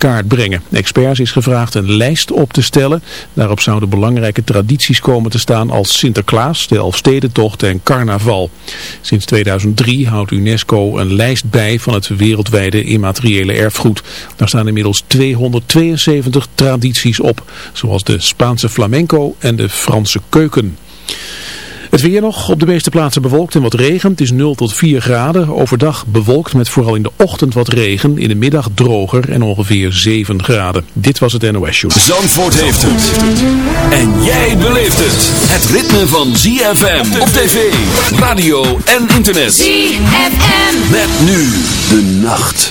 kaart brengen. Experts is gevraagd een lijst op te stellen. Daarop zouden belangrijke tradities komen te staan als Sinterklaas, de Elfstedentocht en carnaval. Sinds 2003 houdt UNESCO een lijst bij van het wereldwijde immateriële erfgoed. Daar staan inmiddels 272 tradities op, zoals de Spaanse flamenco en de Franse keuken. Het weer nog, op de meeste plaatsen bewolkt en wat regen. Het is 0 tot 4 graden. Overdag bewolkt met vooral in de ochtend wat regen. In de middag droger en ongeveer 7 graden. Dit was het NOS Show. Zandvoort heeft het. En jij beleeft het. Het ritme van ZFM op tv, radio en internet. ZFM. Met nu de nacht.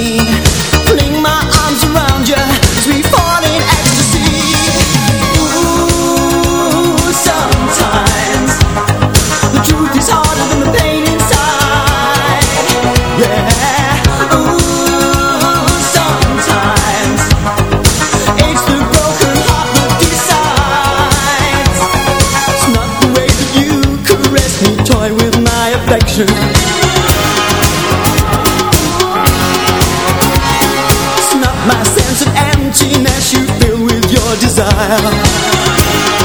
emptiness you fill with your desire.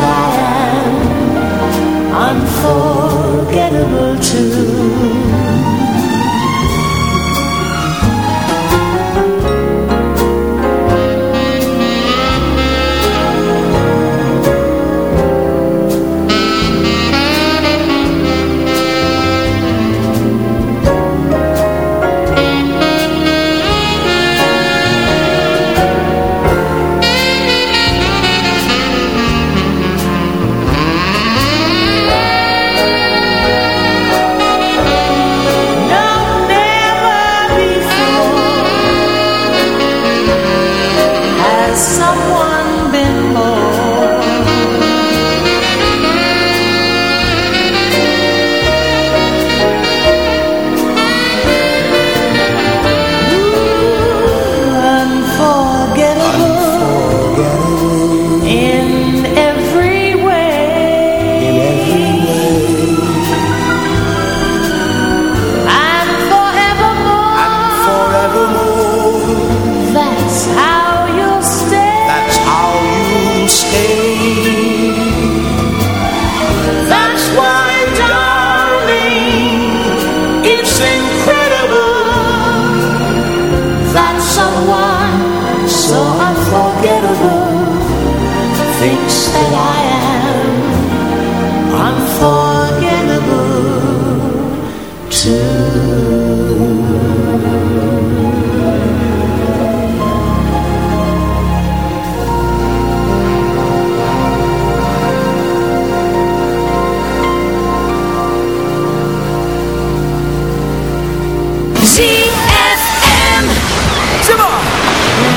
that I am unfold.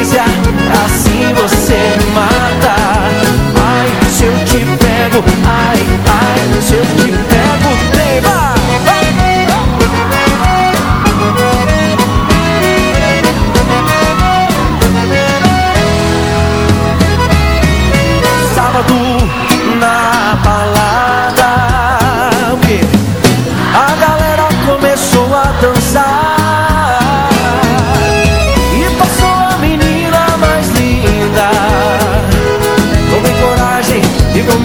delícia, assim você mata. Ai, se eu te pego, ai,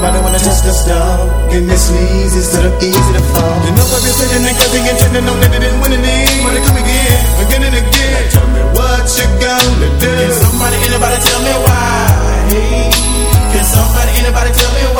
Everybody wanna touch the stove. Give me, it's sort of easy to fall. You know I've been sitting and counting and trying to know that it didn't win any. Wanna come again, again and again. Now tell me what you gonna do. Can somebody, anybody tell me why? Can somebody, anybody tell me why?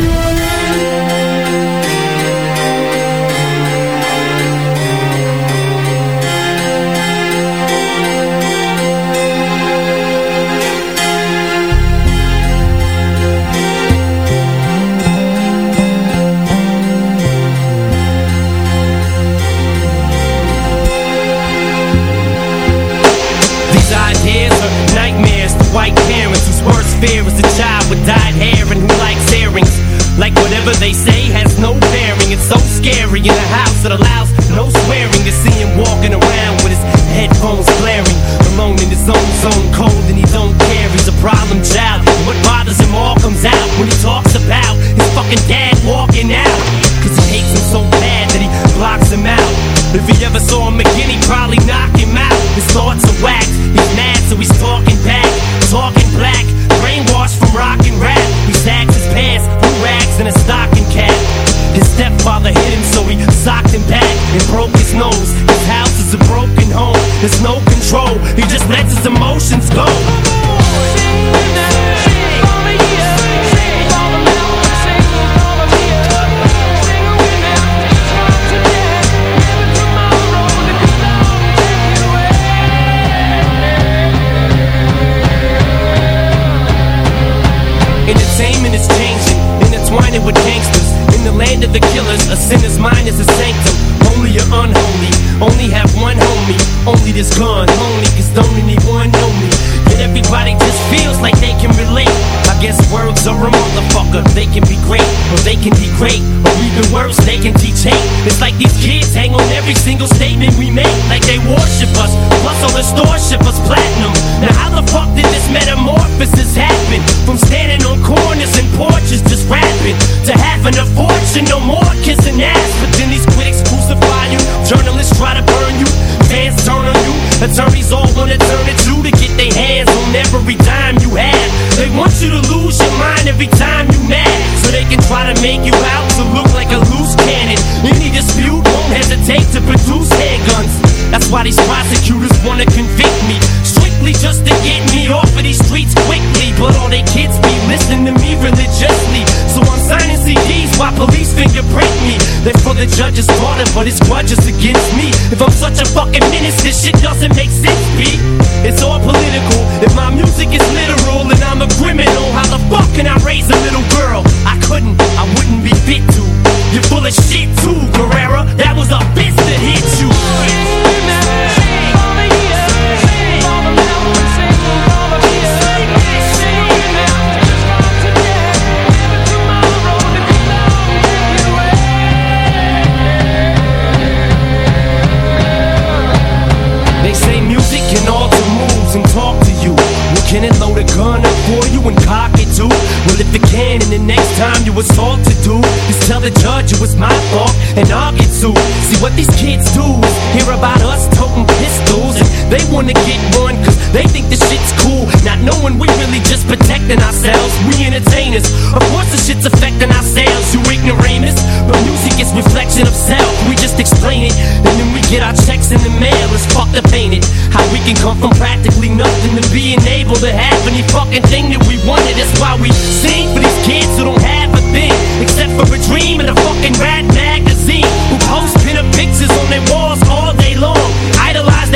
And the next time you assault to do is tell the judge it was my fault and I'll get sued. See what these kids do is hear about us toting pistols they wanna get one cause they think the shit's cool. Not knowing we really just protecting ourselves. We entertainers. Of course the shit's affecting ourselves, you ignoramus. But music is reflection of self. We just explain it and then we get our checks in the mail. It's fucked up, ain't it? How we can come from practically nothing to being able to have any fucking thing that we wanted. That's why we sing for these kids who don't have a thing except for a dream and a fucking rat magazine. Who post pinup pictures on their walls all day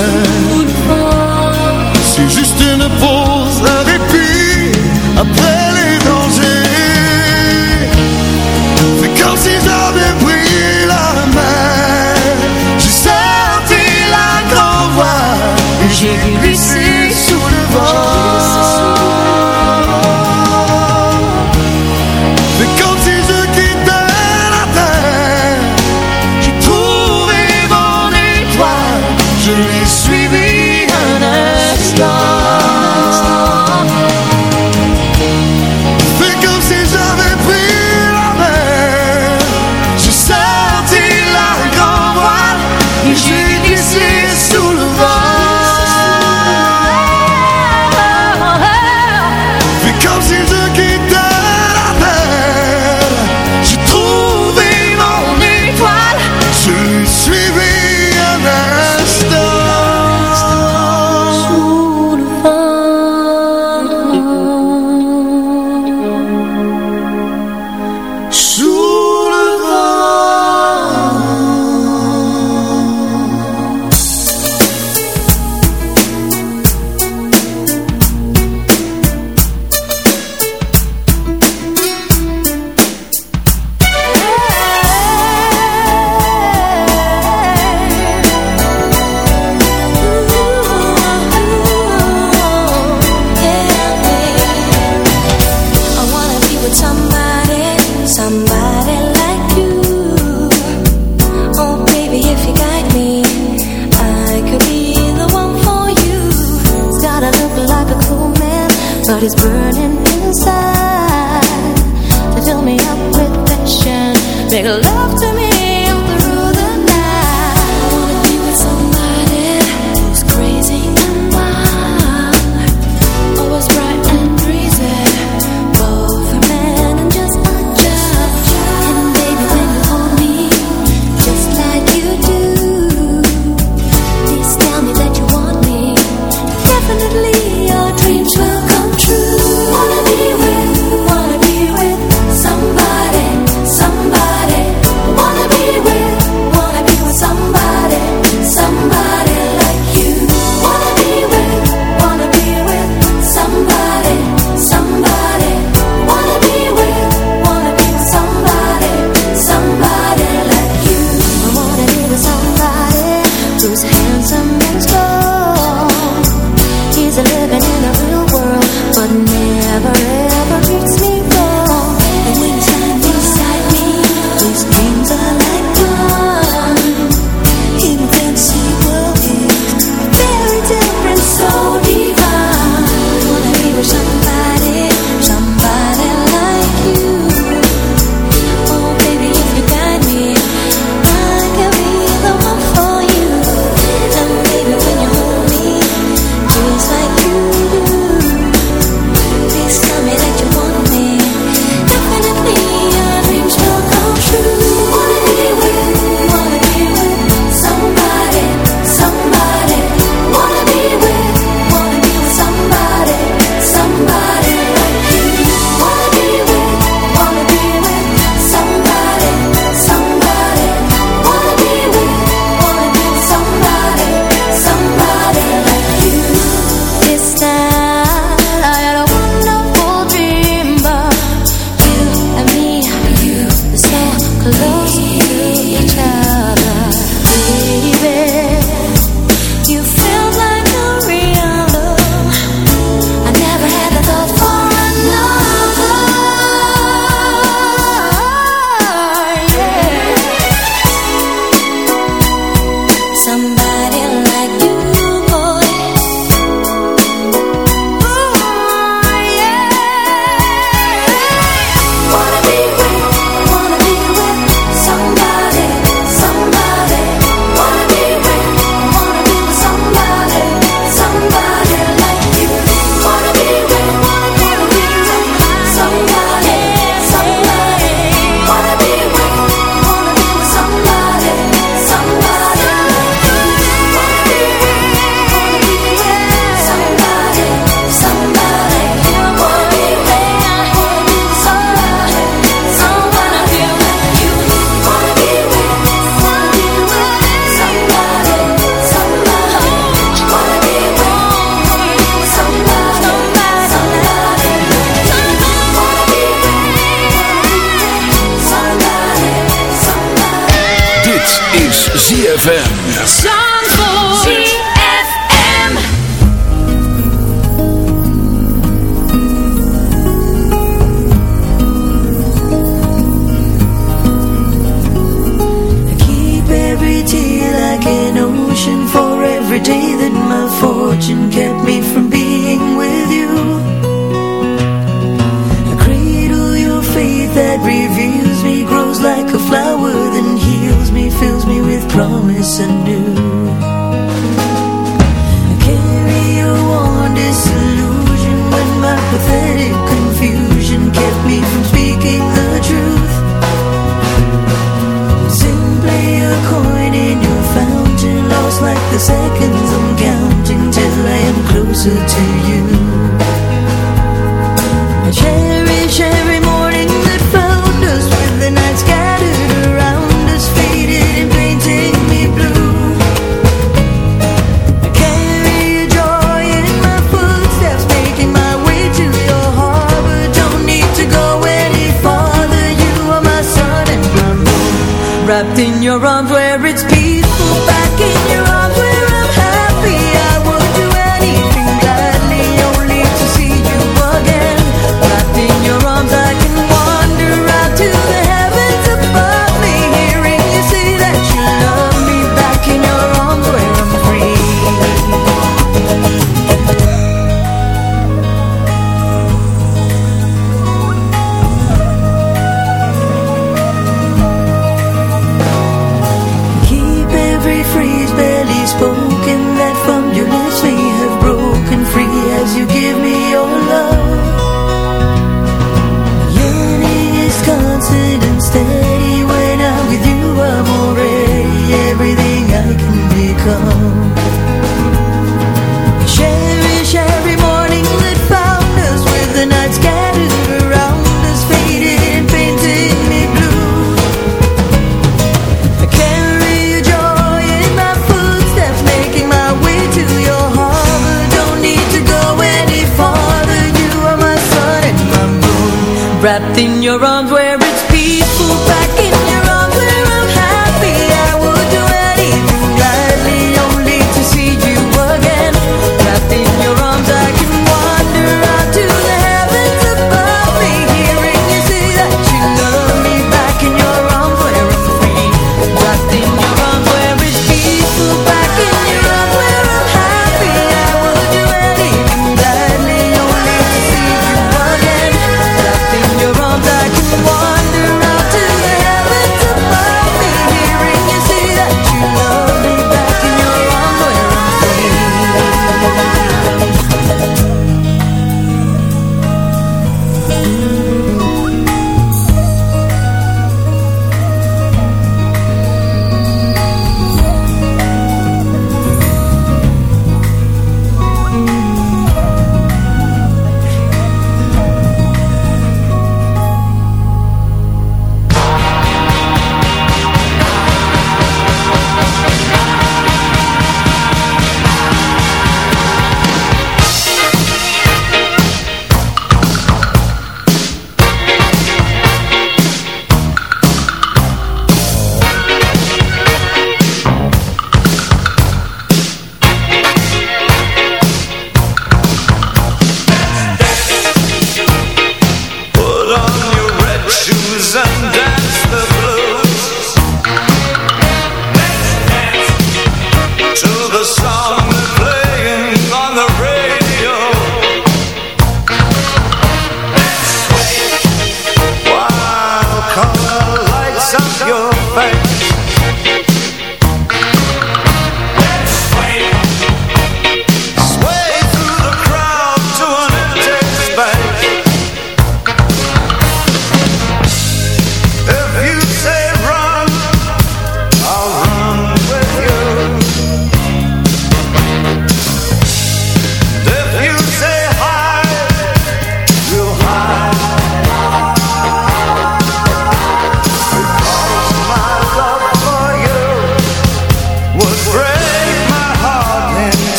love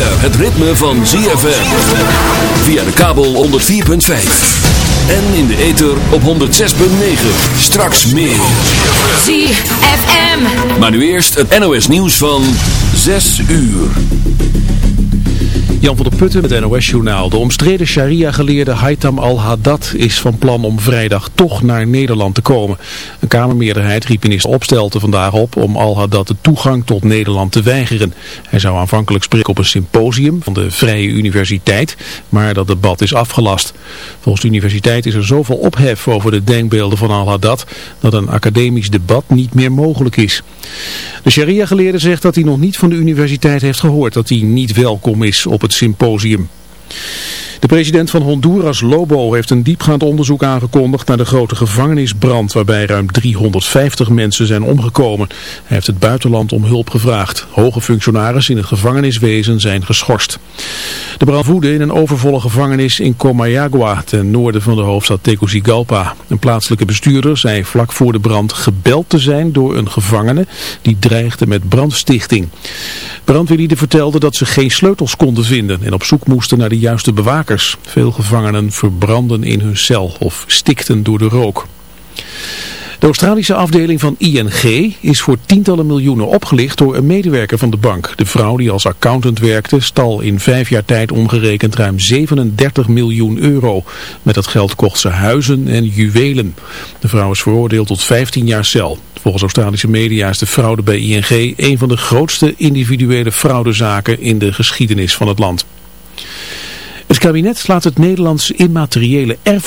het ritme van ZFM. Via de kabel 104.5. En in de ether op 106.9. Straks meer. ZFM. Maar nu eerst het NOS nieuws van 6 uur. Jan van der Putten met het NOS-journaal. De omstreden sharia-geleerde Haitham al-Haddad is van plan om vrijdag toch naar Nederland te komen. Een Kamermeerderheid riep minister Opstelten vandaag op om al-Haddad de toegang tot Nederland te weigeren. Hij zou aanvankelijk spreken op een symposium van de Vrije Universiteit, maar dat debat is afgelast. Volgens de universiteit is er zoveel ophef over de denkbeelden van al-Haddad dat een academisch debat niet meer mogelijk is. De sharia-geleerde zegt dat hij nog niet van de universiteit heeft gehoord dat hij niet welkom is op symposium. De president van Honduras, Lobo, heeft een diepgaand onderzoek aangekondigd naar de grote gevangenisbrand waarbij ruim 350 mensen zijn omgekomen. Hij heeft het buitenland om hulp gevraagd. Hoge functionarissen in het gevangeniswezen zijn geschorst. De brand woedde in een overvolle gevangenis in Comayagua, ten noorden van de hoofdstad Tegucigalpa. Een plaatselijke bestuurder zei vlak voor de brand gebeld te zijn door een gevangene die dreigde met brandstichting. Brandweerlieden vertelden dat ze geen sleutels konden vinden en op zoek moesten naar de juiste bewakers. Veel gevangenen verbranden in hun cel of stikten door de rook. De Australische afdeling van ING is voor tientallen miljoenen opgelicht door een medewerker van de bank. De vrouw die als accountant werkte stal in vijf jaar tijd omgerekend ruim 37 miljoen euro. Met dat geld kocht ze huizen en juwelen. De vrouw is veroordeeld tot 15 jaar cel. Volgens Australische media is de fraude bij ING een van de grootste individuele fraudezaken in de geschiedenis van het land. Het kabinet slaat het Nederlands immateriële erf